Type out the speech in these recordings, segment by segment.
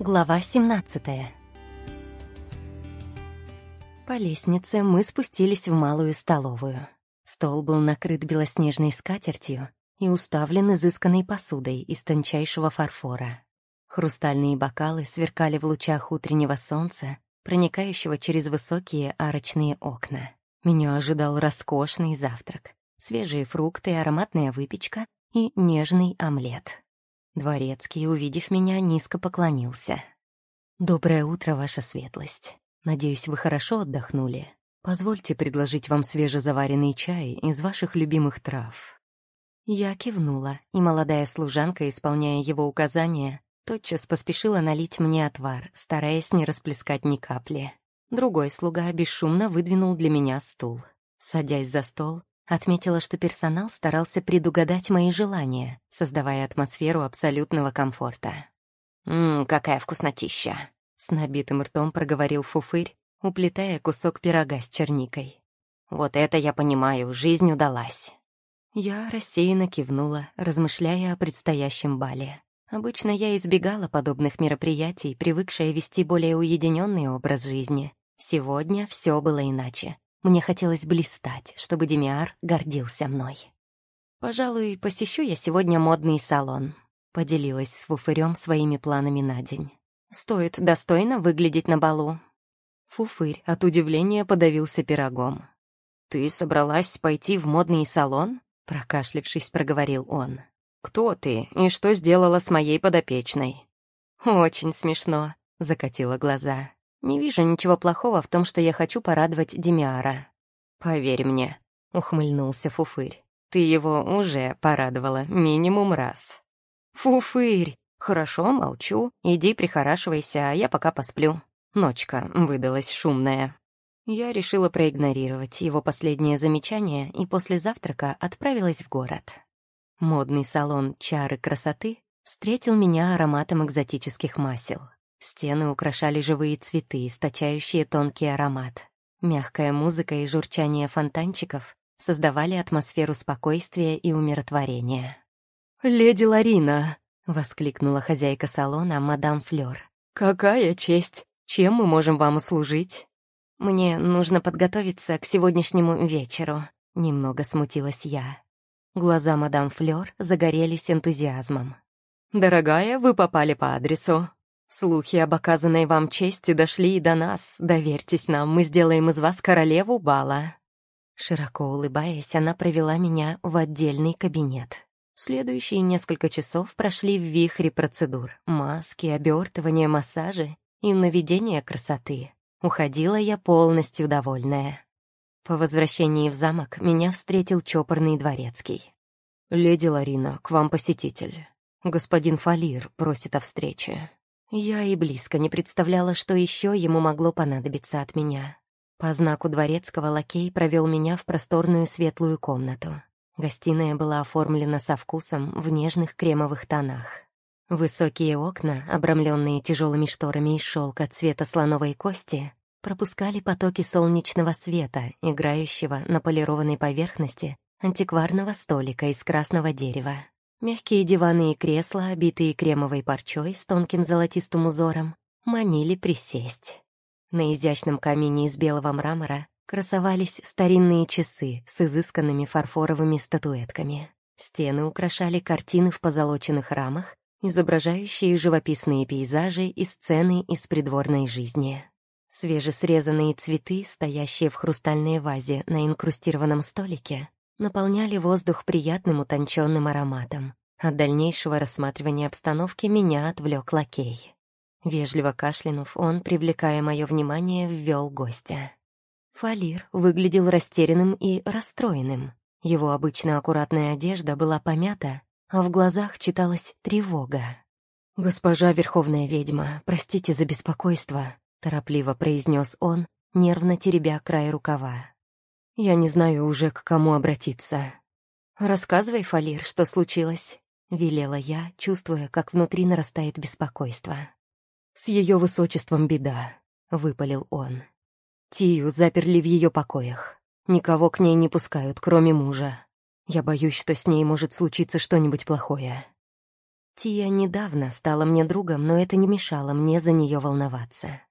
Глава 17 По лестнице мы спустились в малую столовую. Стол был накрыт белоснежной скатертью и уставлен изысканной посудой из тончайшего фарфора. Хрустальные бокалы сверкали в лучах утреннего солнца, проникающего через высокие арочные окна. Меня ожидал роскошный завтрак, свежие фрукты, ароматная выпечка и нежный омлет. Дворецкий, увидев меня, низко поклонился. «Доброе утро, ваша светлость. Надеюсь, вы хорошо отдохнули. Позвольте предложить вам свежезаваренный чай из ваших любимых трав». Я кивнула, и молодая служанка, исполняя его указания, тотчас поспешила налить мне отвар, стараясь не расплескать ни капли. Другой слуга бесшумно выдвинул для меня стул. Садясь за стол, Отметила, что персонал старался предугадать мои желания, создавая атмосферу абсолютного комфорта. «Ммм, какая вкуснотища!» — с набитым ртом проговорил Фуфырь, уплетая кусок пирога с черникой. «Вот это я понимаю, жизнь удалась!» Я рассеянно кивнула, размышляя о предстоящем бале. Обычно я избегала подобных мероприятий, привыкшая вести более уединенный образ жизни. Сегодня все было иначе. Мне хотелось блистать, чтобы Демиар гордился мной. «Пожалуй, посещу я сегодня модный салон», — поделилась с Фуфырем своими планами на день. «Стоит достойно выглядеть на балу». Фуфырь от удивления подавился пирогом. «Ты собралась пойти в модный салон?» — прокашлившись, проговорил он. «Кто ты и что сделала с моей подопечной?» «Очень смешно», — закатила глаза. Не вижу ничего плохого в том, что я хочу порадовать Демиара. «Поверь мне», — ухмыльнулся Фуфырь. «Ты его уже порадовала минимум раз». «Фуфырь! Хорошо, молчу. Иди прихорашивайся, а я пока посплю». Ночка выдалась шумная. Я решила проигнорировать его последнее замечание и после завтрака отправилась в город. Модный салон «Чары красоты» встретил меня ароматом экзотических масел. Стены украшали живые цветы, источающие тонкий аромат. Мягкая музыка и журчание фонтанчиков создавали атмосферу спокойствия и умиротворения. «Леди Ларина!» — воскликнула хозяйка салона, мадам Флёр. «Какая честь! Чем мы можем вам услужить?» «Мне нужно подготовиться к сегодняшнему вечеру», — немного смутилась я. Глаза мадам Флёр загорелись энтузиазмом. «Дорогая, вы попали по адресу. Слухи об оказанной вам чести дошли и до нас. Доверьтесь нам, мы сделаем из вас королеву бала». Широко улыбаясь, она провела меня в отдельный кабинет. Следующие несколько часов прошли в вихре процедур. Маски, обертывания, массажи и наведение красоты. Уходила я полностью довольная. По возвращении в замок меня встретил чопорный дворецкий. «Леди Ларина, к вам посетитель. Господин Фалир просит о встрече». Я и близко не представляла, что еще ему могло понадобиться от меня. По знаку дворецкого лакей провел меня в просторную светлую комнату. Гостиная была оформлена со вкусом в нежных кремовых тонах. Высокие окна, обрамленные тяжелыми шторами из шелка цвета слоновой кости, пропускали потоки солнечного света, играющего на полированной поверхности антикварного столика из красного дерева. Мягкие диваны и кресла, обитые кремовой парчой с тонким золотистым узором, манили присесть. На изящном камине из белого мрамора красовались старинные часы с изысканными фарфоровыми статуэтками. Стены украшали картины в позолоченных рамах, изображающие живописные пейзажи и сцены из придворной жизни. Свежесрезанные цветы, стоящие в хрустальной вазе на инкрустированном столике, наполняли воздух приятным утонченным ароматом. От дальнейшего рассматривания обстановки меня отвлек лакей. Вежливо кашлянув, он, привлекая мое внимание, ввел гостя. Фалир выглядел растерянным и расстроенным. Его обычно аккуратная одежда была помята, а в глазах читалась тревога. «Госпожа Верховная Ведьма, простите за беспокойство», — торопливо произнес он, нервно теребя край рукава. Я не знаю уже, к кому обратиться. «Рассказывай, Фалир, что случилось», — велела я, чувствуя, как внутри нарастает беспокойство. «С ее высочеством беда», — выпалил он. Тию заперли в ее покоях. Никого к ней не пускают, кроме мужа. Я боюсь, что с ней может случиться что-нибудь плохое. Тия недавно стала мне другом, но это не мешало мне за нее волноваться.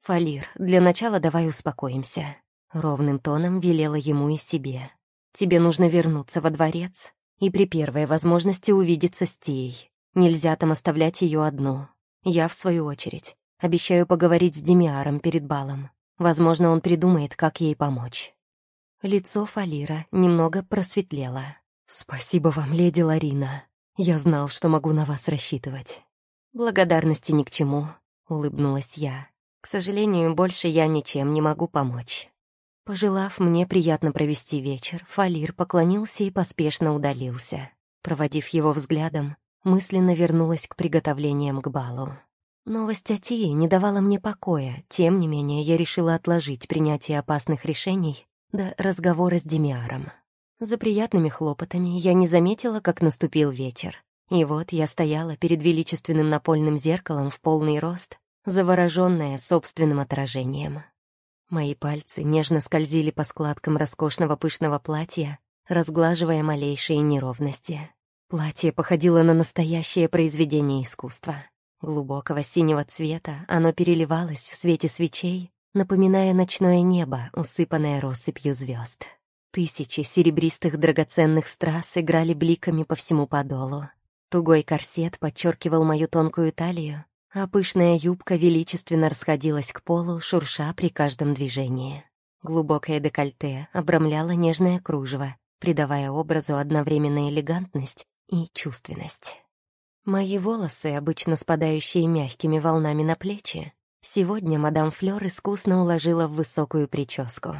«Фалир, для начала давай успокоимся», — ровным тоном велела ему и себе. «Тебе нужно вернуться во дворец и при первой возможности увидеться с Тией. Нельзя там оставлять ее одну. Я, в свою очередь, обещаю поговорить с Демиаром перед балом. Возможно, он придумает, как ей помочь». Лицо Фалира немного просветлело. «Спасибо вам, леди Ларина. Я знал, что могу на вас рассчитывать». «Благодарности ни к чему», — улыбнулась я. «К сожалению, больше я ничем не могу помочь». Пожелав мне приятно провести вечер, Фалир поклонился и поспешно удалился. Проводив его взглядом, мысленно вернулась к приготовлениям к балу. Новость о Тии не давала мне покоя, тем не менее я решила отложить принятие опасных решений до разговора с Демиаром. За приятными хлопотами я не заметила, как наступил вечер. И вот я стояла перед величественным напольным зеркалом в полный рост, завороженная собственным отражением. Мои пальцы нежно скользили по складкам роскошного пышного платья, разглаживая малейшие неровности. Платье походило на настоящее произведение искусства. Глубокого синего цвета оно переливалось в свете свечей, напоминая ночное небо, усыпанное россыпью звезд. Тысячи серебристых драгоценных страз играли бликами по всему подолу. Тугой корсет подчеркивал мою тонкую талию, а пышная юбка величественно расходилась к полу, шурша при каждом движении. Глубокое декольте обрамляло нежное кружево, придавая образу одновременно элегантность и чувственность. Мои волосы, обычно спадающие мягкими волнами на плечи, Сегодня мадам Флёр искусно уложила в высокую прическу.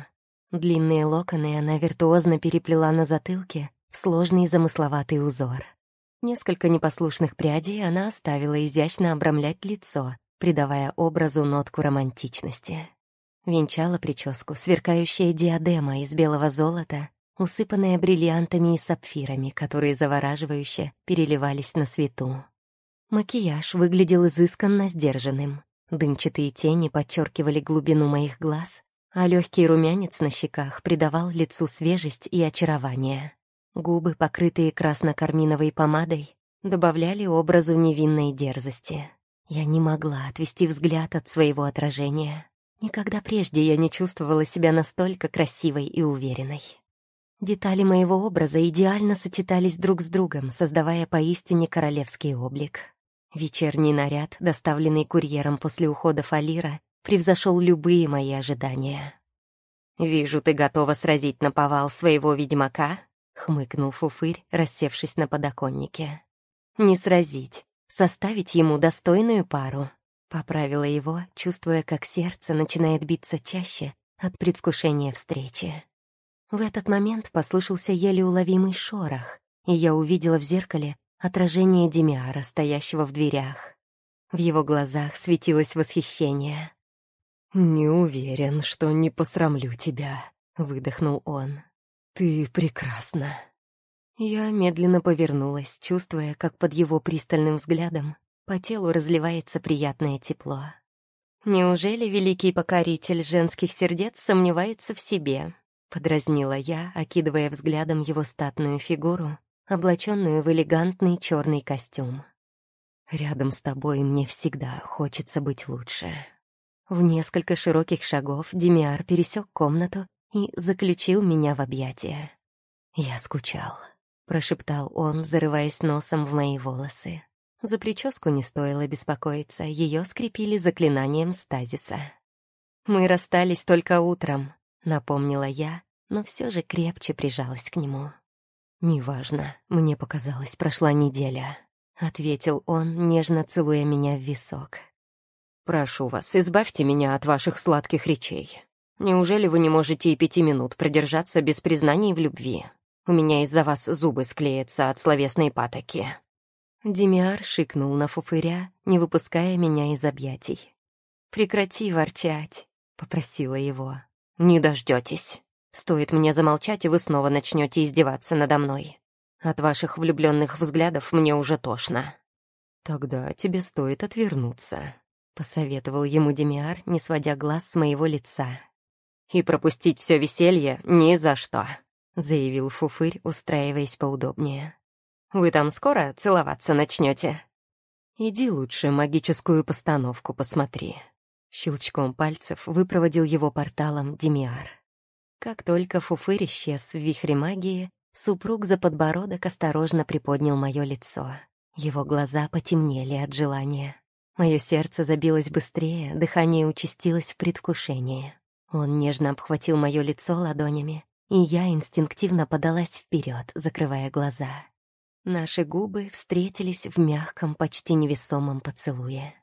Длинные локоны она виртуозно переплела на затылке в сложный замысловатый узор. Несколько непослушных прядей она оставила изящно обрамлять лицо, придавая образу нотку романтичности. Венчала прическу сверкающая диадема из белого золота, усыпанная бриллиантами и сапфирами, которые завораживающе переливались на свету. Макияж выглядел изысканно сдержанным. Дымчатые тени подчеркивали глубину моих глаз, а легкий румянец на щеках придавал лицу свежесть и очарование. Губы, покрытые красно-карминовой помадой, добавляли образу невинной дерзости. Я не могла отвести взгляд от своего отражения. Никогда прежде я не чувствовала себя настолько красивой и уверенной. Детали моего образа идеально сочетались друг с другом, создавая поистине королевский облик. Вечерний наряд, доставленный курьером после ухода Фалира, превзошел любые мои ожидания. «Вижу, ты готова сразить на повал своего ведьмака», — хмыкнул Фуфырь, рассевшись на подоконнике. «Не сразить, составить ему достойную пару», — поправила его, чувствуя, как сердце начинает биться чаще от предвкушения встречи. В этот момент послышался еле уловимый шорох, и я увидела в зеркале отражение Демиара, стоящего в дверях. В его глазах светилось восхищение. «Не уверен, что не посрамлю тебя», — выдохнул он. «Ты прекрасна». Я медленно повернулась, чувствуя, как под его пристальным взглядом по телу разливается приятное тепло. «Неужели великий покоритель женских сердец сомневается в себе?» — подразнила я, окидывая взглядом его статную фигуру облаченную в элегантный черный костюм. Рядом с тобой мне всегда хочется быть лучше. В несколько широких шагов Демиар пересек комнату и заключил меня в объятия. «Я скучал», — прошептал он, зарываясь носом в мои волосы. За прическу не стоило беспокоиться, ее скрепили заклинанием стазиса. «Мы расстались только утром», — напомнила я, но все же крепче прижалась к нему. «Неважно, мне показалось, прошла неделя», — ответил он, нежно целуя меня в висок. «Прошу вас, избавьте меня от ваших сладких речей. Неужели вы не можете и пяти минут продержаться без признаний в любви? У меня из-за вас зубы склеятся от словесной патоки». Демиар шикнул на фуфыря, не выпуская меня из объятий. «Прекрати ворчать», — попросила его. «Не дождетесь. Стоит мне замолчать, и вы снова начнете издеваться надо мной. От ваших влюбленных взглядов мне уже тошно. Тогда тебе стоит отвернуться, посоветовал ему Демиар, не сводя глаз с моего лица. И пропустить все веселье ни за что, заявил Фуфырь, устраиваясь поудобнее. Вы там скоро целоваться начнете? Иди лучше магическую постановку посмотри. Щелчком пальцев выпроводил его порталом Демиар. Как только фуфырь исчез в вихре магии, супруг за подбородок осторожно приподнял мое лицо. Его глаза потемнели от желания. Мое сердце забилось быстрее, дыхание участилось в предвкушении. Он нежно обхватил мое лицо ладонями, и я инстинктивно подалась вперед, закрывая глаза. Наши губы встретились в мягком, почти невесомом поцелуе.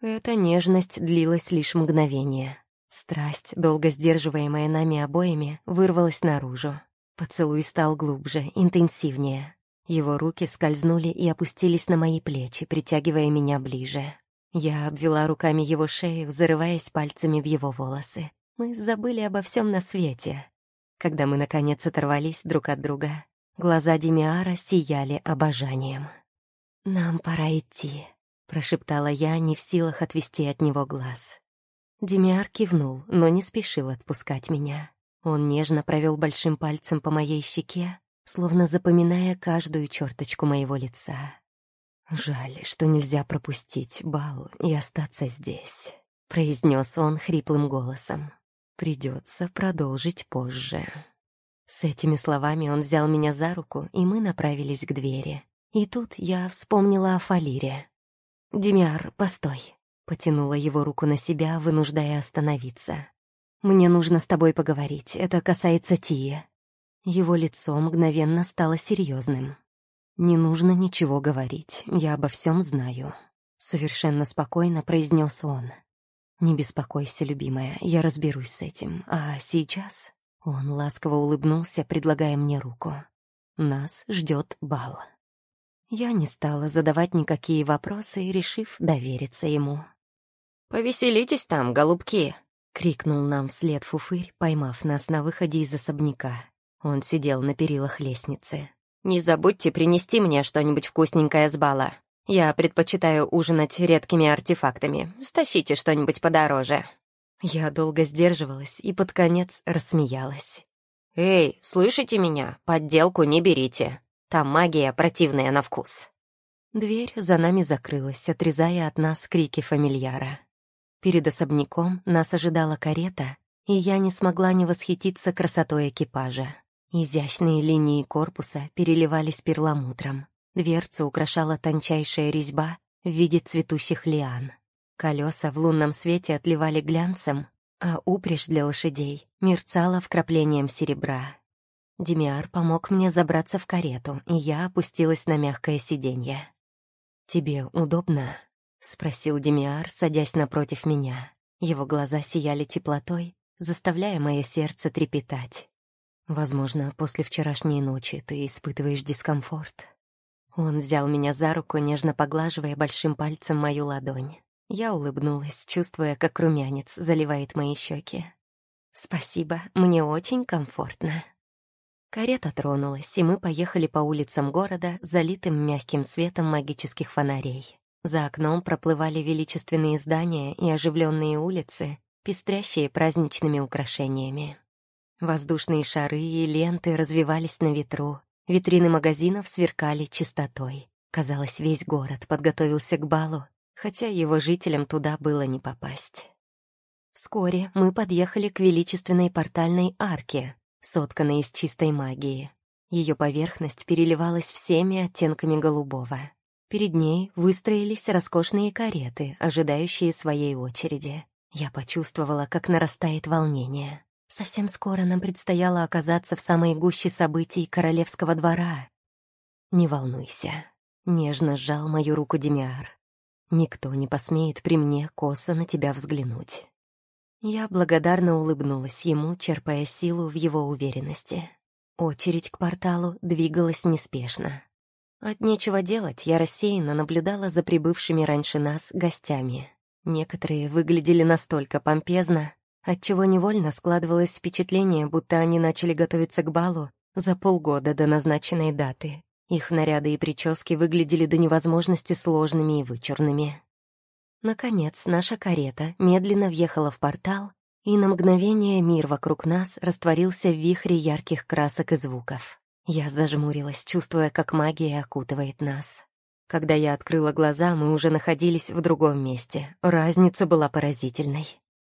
Эта нежность длилась лишь мгновение. Страсть, долго сдерживаемая нами обоими, вырвалась наружу. Поцелуй стал глубже, интенсивнее. Его руки скользнули и опустились на мои плечи, притягивая меня ближе. Я обвела руками его шею, зарываясь пальцами в его волосы. Мы забыли обо всем на свете. Когда мы, наконец, оторвались друг от друга, глаза Демиара сияли обожанием. «Нам пора идти», — прошептала я, не в силах отвести от него глаз. Демиар кивнул, но не спешил отпускать меня. Он нежно провел большим пальцем по моей щеке, словно запоминая каждую черточку моего лица. «Жаль, что нельзя пропустить бал и остаться здесь», — произнес он хриплым голосом. «Придется продолжить позже». С этими словами он взял меня за руку, и мы направились к двери. И тут я вспомнила о Фалире. «Демиар, постой», — потянула его руку на себя, вынуждая остановиться. «Мне нужно с тобой поговорить, это касается Тии». Его лицо мгновенно стало серьезным. «Не нужно ничего говорить, я обо всем знаю», — совершенно спокойно произнес он. «Не беспокойся, любимая, я разберусь с этим. А сейчас...» Он ласково улыбнулся, предлагая мне руку. «Нас ждет бал». Я не стала задавать никакие вопросы, решив довериться ему. «Повеселитесь там, голубки!» — крикнул нам вслед фуфырь, поймав нас на выходе из особняка. Он сидел на перилах лестницы. Не забудьте принести мне что-нибудь вкусненькое с бала. Я предпочитаю ужинать редкими артефактами. Стащите что-нибудь подороже». Я долго сдерживалась и под конец рассмеялась. «Эй, слышите меня? Подделку не берите. Там магия противная на вкус». Дверь за нами закрылась, отрезая от нас крики фамильяра. Перед особняком нас ожидала карета, и я не смогла не восхититься красотой экипажа. Изящные линии корпуса переливались перламутром. Дверцу украшала тончайшая резьба в виде цветущих лиан. Колеса в лунном свете отливали глянцем, а упряжь для лошадей мерцала вкраплением серебра. Демиар помог мне забраться в карету, и я опустилась на мягкое сиденье. «Тебе удобно?» — спросил Демиар, садясь напротив меня. Его глаза сияли теплотой, заставляя мое сердце трепетать. Возможно, после вчерашней ночи ты испытываешь дискомфорт. Он взял меня за руку, нежно поглаживая большим пальцем мою ладонь. Я улыбнулась, чувствуя, как румянец заливает мои щеки. «Спасибо, мне очень комфортно». Карета тронулась, и мы поехали по улицам города, залитым мягким светом магических фонарей. За окном проплывали величественные здания и оживленные улицы, пестрящие праздничными украшениями. Воздушные шары и ленты развивались на ветру. Витрины магазинов сверкали чистотой. Казалось, весь город подготовился к балу, хотя его жителям туда было не попасть. Вскоре мы подъехали к величественной портальной арке, сотканной из чистой магии. Ее поверхность переливалась всеми оттенками голубого. Перед ней выстроились роскошные кареты, ожидающие своей очереди. Я почувствовала, как нарастает волнение. Совсем скоро нам предстояло оказаться в самой гуще событий королевского двора. «Не волнуйся», — нежно сжал мою руку Демиар. «Никто не посмеет при мне косо на тебя взглянуть». Я благодарно улыбнулась ему, черпая силу в его уверенности. Очередь к порталу двигалась неспешно. От нечего делать я рассеянно наблюдала за прибывшими раньше нас гостями. Некоторые выглядели настолько помпезно, отчего невольно складывалось впечатление, будто они начали готовиться к балу за полгода до назначенной даты. Их наряды и прически выглядели до невозможности сложными и вычурными. Наконец, наша карета медленно въехала в портал, и на мгновение мир вокруг нас растворился в вихре ярких красок и звуков. Я зажмурилась, чувствуя, как магия окутывает нас. Когда я открыла глаза, мы уже находились в другом месте. Разница была поразительной.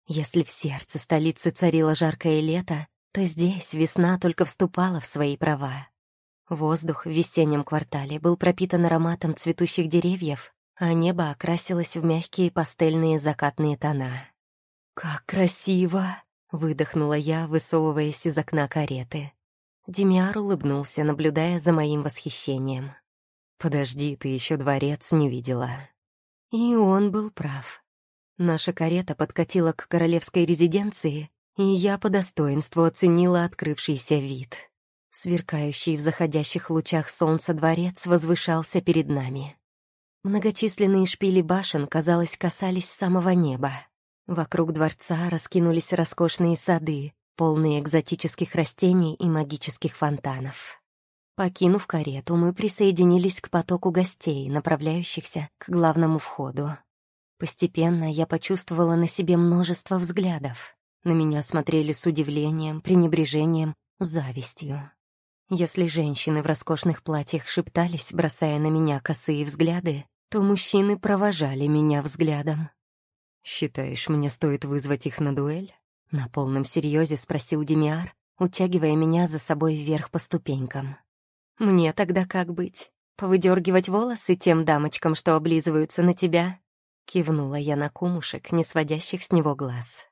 Если в сердце столицы царило жаркое лето, то здесь весна только вступала в свои права. Воздух в весеннем квартале был пропитан ароматом цветущих деревьев, а небо окрасилось в мягкие пастельные закатные тона. «Как красиво!» — выдохнула я, высовываясь из окна кареты. Демиар улыбнулся, наблюдая за моим восхищением. «Подожди, ты еще дворец не видела». И он был прав. Наша карета подкатила к королевской резиденции, и я по достоинству оценила открывшийся вид. Сверкающий в заходящих лучах солнца дворец возвышался перед нами. Многочисленные шпили башен, казалось, касались самого неба. Вокруг дворца раскинулись роскошные сады, полные экзотических растений и магических фонтанов. Покинув карету, мы присоединились к потоку гостей, направляющихся к главному входу. Постепенно я почувствовала на себе множество взглядов. На меня смотрели с удивлением, пренебрежением, завистью. Если женщины в роскошных платьях шептались, бросая на меня косые взгляды, то мужчины провожали меня взглядом. «Считаешь, мне стоит вызвать их на дуэль?» На полном серьезе спросил Демиар, утягивая меня за собой вверх по ступенькам. «Мне тогда как быть? Повыдергивать волосы тем дамочкам, что облизываются на тебя?» Кивнула я на кумушек, не сводящих с него глаз.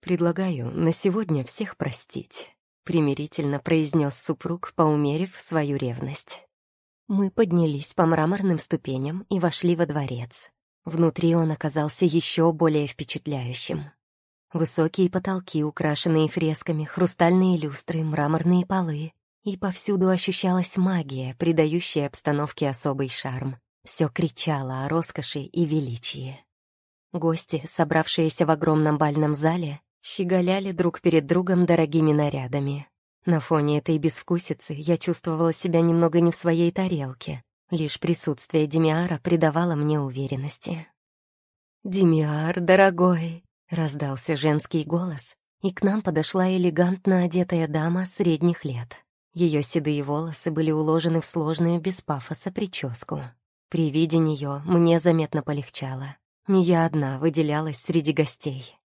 «Предлагаю на сегодня всех простить», — примирительно произнес супруг, поумерив свою ревность. Мы поднялись по мраморным ступеням и вошли во дворец. Внутри он оказался еще более впечатляющим. Высокие потолки, украшенные фресками, хрустальные люстры, мраморные полы. И повсюду ощущалась магия, придающая обстановке особый шарм. Все кричало о роскоши и величии. Гости, собравшиеся в огромном бальном зале, щеголяли друг перед другом дорогими нарядами. На фоне этой безвкусицы я чувствовала себя немного не в своей тарелке. Лишь присутствие Демиара придавало мне уверенности. «Демиар, дорогой!» — раздался женский голос, и к нам подошла элегантно одетая дама средних лет. Ее седые волосы были уложены в сложную без пафоса прическу. При виде нее мне заметно полегчало. Не я одна выделялась среди гостей.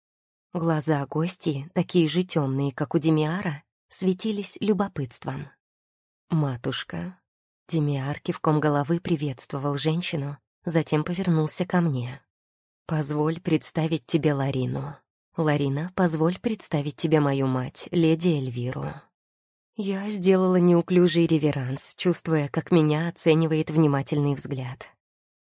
Глаза гости, такие же темные, как у Демиара, светились любопытством. «Матушка». Демиар кивком головы приветствовал женщину, затем повернулся ко мне. «Позволь представить тебе Ларину. Ларина, позволь представить тебе мою мать, леди Эльвиру». Я сделала неуклюжий реверанс, чувствуя, как меня оценивает внимательный взгляд.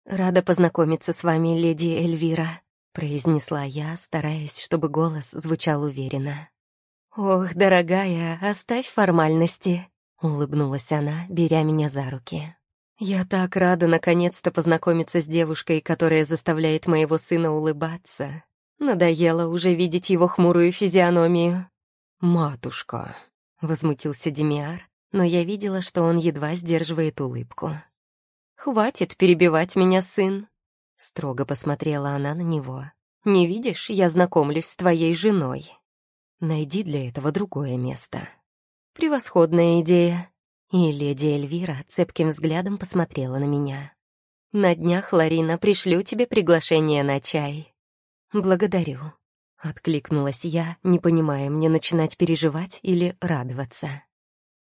«Рада познакомиться с вами, леди Эльвира», — произнесла я, стараясь, чтобы голос звучал уверенно. «Ох, дорогая, оставь формальности», — улыбнулась она, беря меня за руки. «Я так рада наконец-то познакомиться с девушкой, которая заставляет моего сына улыбаться. Надоело уже видеть его хмурую физиономию». «Матушка», Возмутился Демиар, но я видела, что он едва сдерживает улыбку. «Хватит перебивать меня, сын!» Строго посмотрела она на него. «Не видишь, я знакомлюсь с твоей женой. Найди для этого другое место». «Превосходная идея!» И леди Эльвира цепким взглядом посмотрела на меня. «На днях, Ларина, пришлю тебе приглашение на чай». «Благодарю», Откликнулась я, не понимая, мне начинать переживать или радоваться.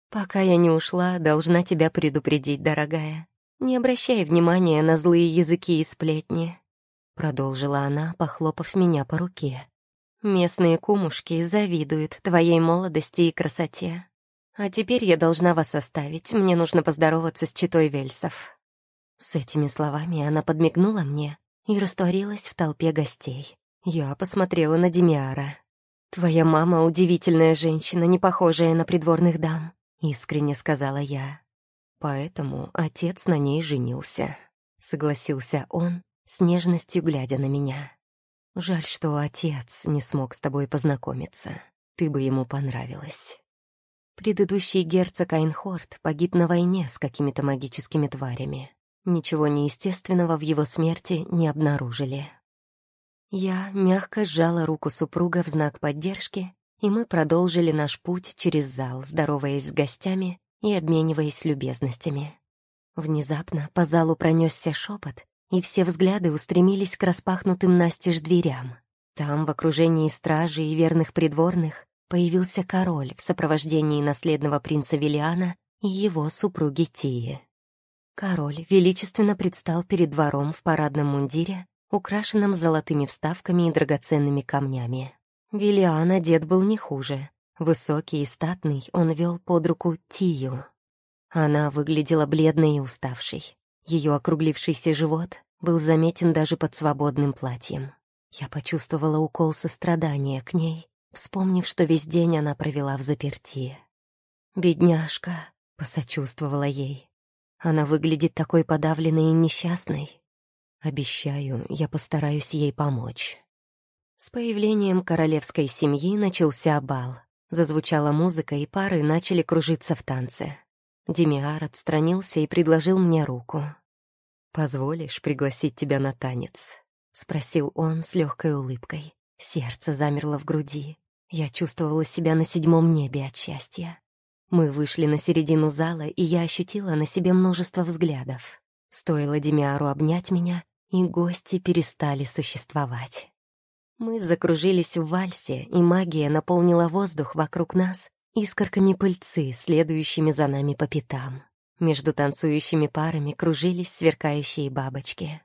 «Пока я не ушла, должна тебя предупредить, дорогая. Не обращай внимания на злые языки и сплетни», — продолжила она, похлопав меня по руке. «Местные кумушки завидуют твоей молодости и красоте. А теперь я должна вас оставить, мне нужно поздороваться с читой Вельсов». С этими словами она подмигнула мне и растворилась в толпе гостей. Я посмотрела на Демиара. «Твоя мама — удивительная женщина, не похожая на придворных дам», — искренне сказала я. Поэтому отец на ней женился. Согласился он, с нежностью глядя на меня. «Жаль, что отец не смог с тобой познакомиться. Ты бы ему понравилась». Предыдущий герцог Айнхорд погиб на войне с какими-то магическими тварями. Ничего неестественного в его смерти не обнаружили. Я мягко сжала руку супруга в знак поддержки, и мы продолжили наш путь через зал, здороваясь с гостями и обмениваясь любезностями. Внезапно по залу пронесся шепот, и все взгляды устремились к распахнутым настежь дверям. Там, в окружении стражи и верных придворных, появился король в сопровождении наследного принца Виллиана и его супруги Тии. Король величественно предстал перед двором в парадном мундире, украшенном золотыми вставками и драгоценными камнями. Виллиан одет был не хуже. Высокий и статный, он вел под руку Тию. Она выглядела бледной и уставшей. Ее округлившийся живот был заметен даже под свободным платьем. Я почувствовала укол сострадания к ней, вспомнив, что весь день она провела в заперти. «Бедняжка», — посочувствовала ей. «Она выглядит такой подавленной и несчастной. Обещаю, я постараюсь ей помочь». С появлением королевской семьи начался бал. Зазвучала музыка, и пары начали кружиться в танце. Демиар отстранился и предложил мне руку. «Позволишь пригласить тебя на танец?» — спросил он с легкой улыбкой. Сердце замерло в груди. Я чувствовала себя на седьмом небе от счастья. Мы вышли на середину зала, и я ощутила на себе множество взглядов. Стоило Демиару обнять меня, и гости перестали существовать. Мы закружились в вальсе, и магия наполнила воздух вокруг нас искорками пыльцы, следующими за нами по пятам. Между танцующими парами кружились сверкающие бабочки.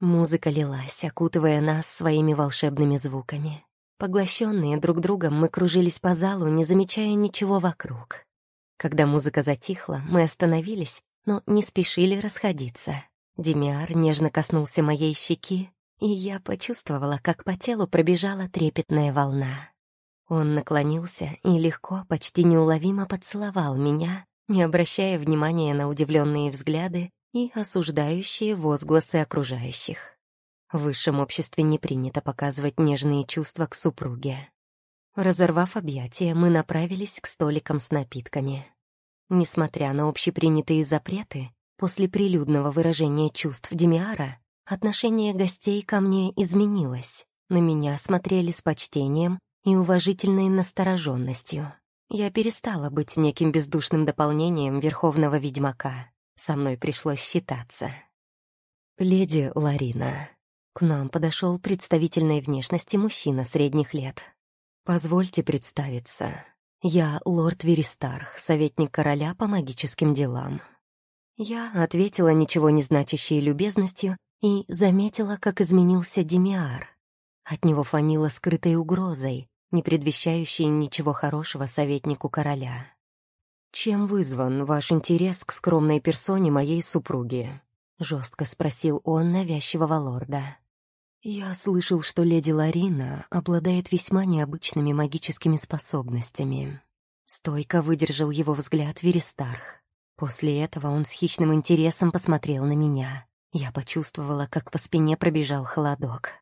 Музыка лилась, окутывая нас своими волшебными звуками. Поглощенные друг другом, мы кружились по залу, не замечая ничего вокруг. Когда музыка затихла, мы остановились, но не спешили расходиться. Демиар нежно коснулся моей щеки, и я почувствовала, как по телу пробежала трепетная волна. Он наклонился и легко, почти неуловимо поцеловал меня, не обращая внимания на удивленные взгляды и осуждающие возгласы окружающих. В высшем обществе не принято показывать нежные чувства к супруге. Разорвав объятия, мы направились к столикам с напитками. Несмотря на общепринятые запреты, после прилюдного выражения чувств Демиара Отношение гостей ко мне изменилось. На меня смотрели с почтением и уважительной настороженностью. Я перестала быть неким бездушным дополнением верховного ведьмака. Со мной пришлось считаться. «Леди Ларина». К нам подошел представительной внешности мужчина средних лет. «Позвольте представиться. Я лорд Веристарх, советник короля по магическим делам». Я ответила ничего не значащей любезностью и заметила, как изменился Демиар. От него фанило скрытой угрозой, не предвещающей ничего хорошего советнику короля. «Чем вызван ваш интерес к скромной персоне моей супруги?» — жестко спросил он навязчивого лорда. «Я слышал, что леди Ларина обладает весьма необычными магическими способностями». Стойко выдержал его взгляд Верестарх. После этого он с хищным интересом посмотрел на меня. Я почувствовала, как по спине пробежал холодок.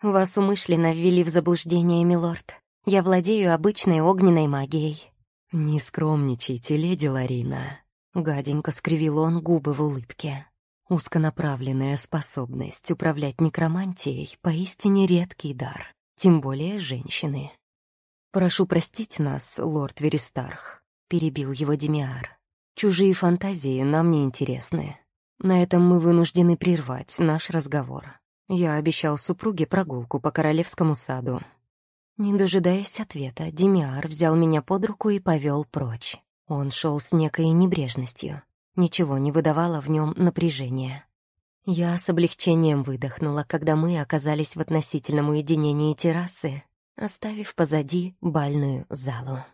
«Вас умышленно ввели в заблуждение, милорд. Я владею обычной огненной магией». «Не скромничайте, леди Ларина». Гаденько скривил он губы в улыбке. Узконаправленная способность управлять некромантией — поистине редкий дар, тем более женщины. «Прошу простить нас, лорд Верестарх», — перебил его Демиар. «Чужие фантазии нам не интересны. На этом мы вынуждены прервать наш разговор. Я обещал супруге прогулку по королевскому саду. Не дожидаясь ответа, Демиар взял меня под руку и повел прочь. Он шел с некой небрежностью. Ничего не выдавало в нем напряжения. Я с облегчением выдохнула, когда мы оказались в относительном уединении террасы, оставив позади бальную залу.